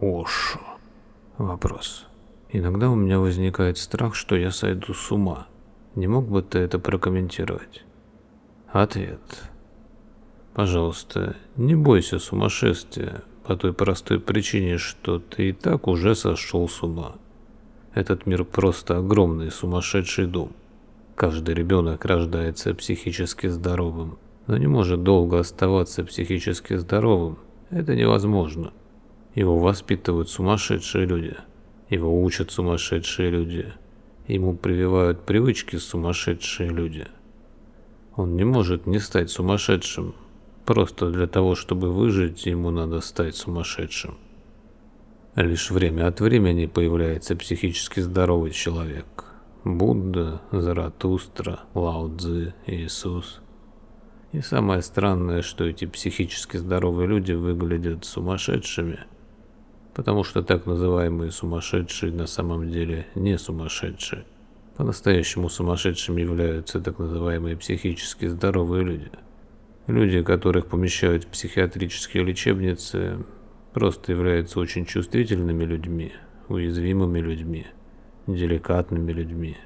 Ошо. Вопрос. Иногда у меня возникает страх, что я сойду с ума. Не мог бы ты это прокомментировать? Ответ. Пожалуйста, не бойся сумасшествия по той простой причине, что ты и так уже сошел с ума. Этот мир просто огромный сумасшедший дом. Каждый ребенок рождается психически здоровым, но не может долго оставаться психически здоровым. Это невозможно. Его воспитывают сумасшедшие люди. Его учат сумасшедшие люди. Ему прививают привычки сумасшедшие люди. Он не может не стать сумасшедшим. Просто для того, чтобы выжить, ему надо стать сумасшедшим. Лишь время от времени появляется психически здоровый человек. Будда, Заратустра, Лао Цзы, Иисус. И самое странное, что эти психически здоровые люди выглядят сумасшедшими – потому что так называемые сумасшедшие на самом деле не сумасшедшие. По-настоящему сумасшедшими являются так называемые психически здоровые люди. Люди, которых помещают в психиатрические лечебницы, просто являются очень чувствительными людьми, уязвимыми людьми, деликатными людьми,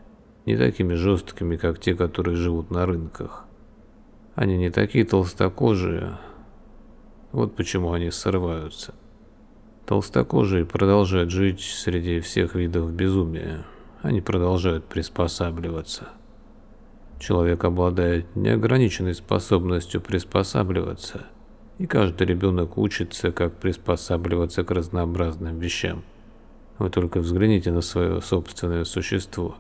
не такими жесткими, как те, которые живут на рынках. Они не такие толстокожие, вот почему они срываются. Толстокожие продолжают жить среди всех видов безумия. Они продолжают приспосабливаться. Человек обладает неограниченной способностью приспосабливаться, и каждый ребенок учится, как приспосабливаться к разнообразным вещам. Вы только взгляните на свое собственное существо.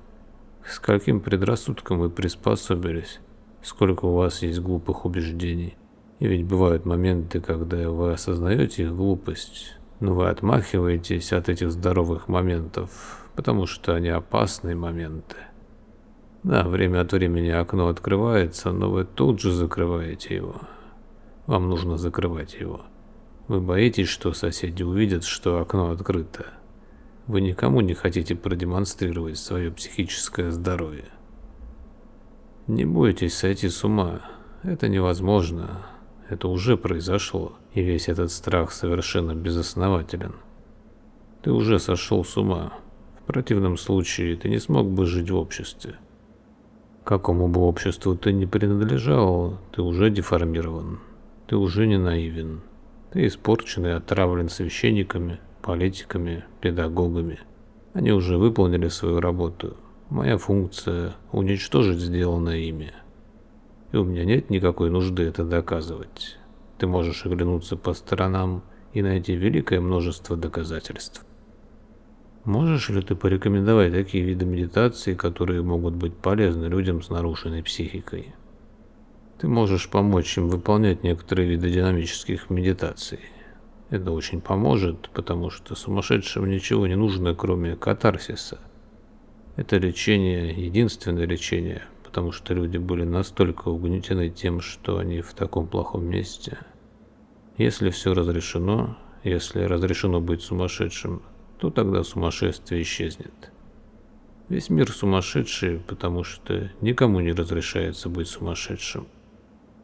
С каким предрассудком вы приспособились? Сколько у вас есть глупых убеждений? И ведь бывают моменты, когда вы осознаете их глупость, но вы отмахиваетесь от этих здоровых моментов, потому что они опасные моменты. Да, время от времени окно открывается, но вы тут же закрываете его. Вам нужно закрывать его. Вы боитесь, что соседи увидят, что окно открыто. Вы никому не хотите продемонстрировать свое психическое здоровье. Не бойтесь сойти с ума. Это невозможно. Это уже произошло, и весь этот страх совершенно безоснователен. Ты уже сошел с ума. В противном случае ты не смог бы жить в обществе. Какому бы обществу ты ни принадлежал, ты уже деформирован. Ты уже не наивен. Ты испорчен и отравлен священниками, политиками, педагогами. Они уже выполнили свою работу. Моя функция – уничтожить сделанное ими и у меня нет никакой нужды это доказывать. Ты можешь оглянуться по сторонам и найти великое множество доказательств. Можешь ли ты порекомендовать такие виды медитации, которые могут быть полезны людям с нарушенной психикой? Ты можешь помочь им выполнять некоторые виды динамических медитаций. Это очень поможет, потому что сумасшедшим ничего не нужно, кроме катарсиса. Это лечение, единственное лечение, потому что люди были настолько угнетены тем, что они в таком плохом месте. Если все разрешено, если разрешено быть сумасшедшим, то тогда сумасшествие исчезнет. Весь мир сумасшедший, потому что никому не разрешается быть сумасшедшим.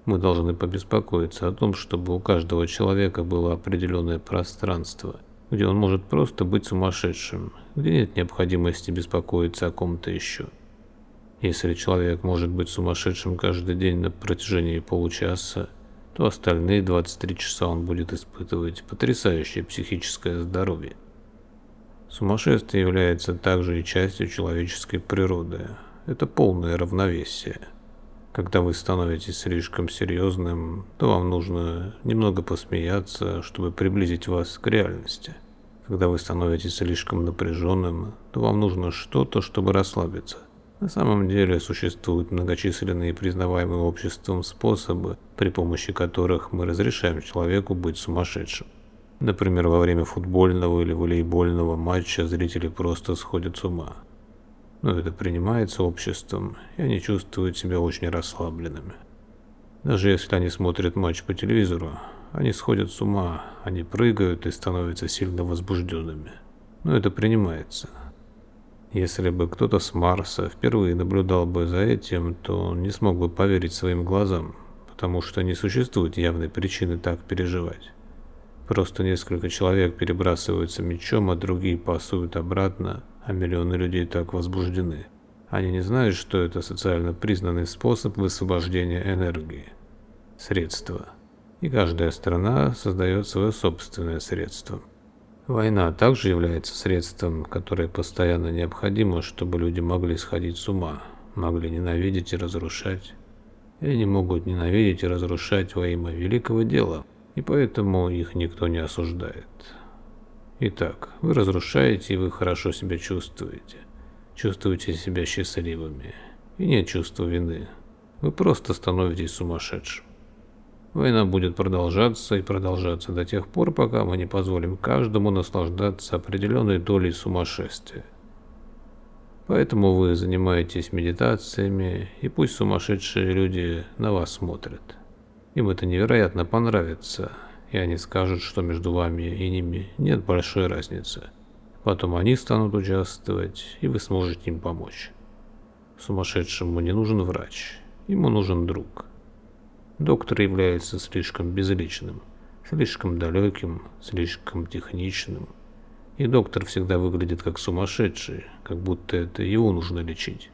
Мы должны побеспокоиться о том, чтобы у каждого человека было определенное пространство, где он может просто быть сумасшедшим, где нет необходимости беспокоиться о ком-то еще. Если человек может быть сумасшедшим каждый день на протяжении получаса, то остальные 23 часа он будет испытывать потрясающее психическое здоровье. Сумасшествие является также и частью человеческой природы. Это полное равновесие. Когда вы становитесь слишком серьезным, то вам нужно немного посмеяться, чтобы приблизить вас к реальности. Когда вы становитесь слишком напряженным, то вам нужно что-то, чтобы расслабиться. На самом деле существуют многочисленные признаваемые обществом способы, при помощи которых мы разрешаем человеку быть сумасшедшим. Например, во время футбольного или волейбольного матча зрители просто сходят с ума. Но это принимается обществом, и они чувствуют себя очень расслабленными. Даже если они смотрят матч по телевизору, они сходят с ума, они прыгают и становятся сильно возбужденными. Но это принимается. Если бы кто-то с Марса впервые наблюдал бы за этим, то он не смог бы поверить своим глазам, потому что не существует явной причины так переживать. Просто несколько человек перебрасываются мечом, а другие пасуют обратно, а миллионы людей так возбуждены. Они не знают, что это социально признанный способ высвобождения энергии. Средства. И каждая страна создает свое собственное средство. Война также является средством, которое постоянно необходимо, чтобы люди могли сходить с ума, могли ненавидеть и разрушать. И они могут ненавидеть и разрушать во имя великого дела, и поэтому их никто не осуждает. Итак, вы разрушаете, и вы хорошо себя чувствуете. Чувствуете себя счастливыми. И нет чувства вины. Вы просто становитесь сумасшедшим. Война будет продолжаться и продолжаться до тех пор, пока мы не позволим каждому наслаждаться определенной долей сумасшествия. Поэтому вы занимаетесь медитациями, и пусть сумасшедшие люди на вас смотрят. Им это невероятно понравится, и они скажут, что между вами и ними нет большой разницы. Потом они станут участвовать, и вы сможете им помочь. Сумасшедшему не нужен врач, ему нужен друг. Доктор является слишком безличным, слишком далеким, слишком техничным. И доктор всегда выглядит как сумасшедший, как будто это его нужно лечить.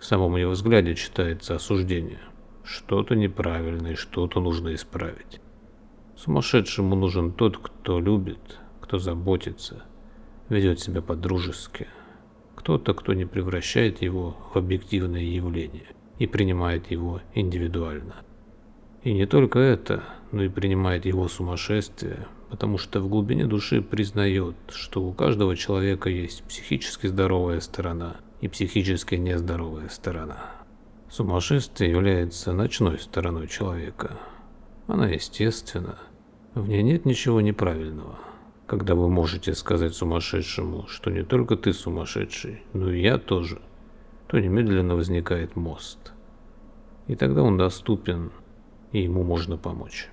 В самом его взгляде читается осуждение. Что-то неправильно и что-то нужно исправить. Сумасшедшему нужен тот, кто любит, кто заботится, ведет себя по-дружески. Кто-то, кто не превращает его в объективное явление и принимает его индивидуально. И не только это, но и принимает его сумасшествие потому что в глубине души признает, что у каждого человека есть психически здоровая сторона и психически нездоровая сторона. Сумасшествие является ночной стороной человека. Она естественна, в ней нет ничего неправильного. Когда вы можете сказать сумасшедшему, что не только ты сумасшедший, но и я тоже, то немедленно возникает мост. И тогда он доступен, и ему можно помочь.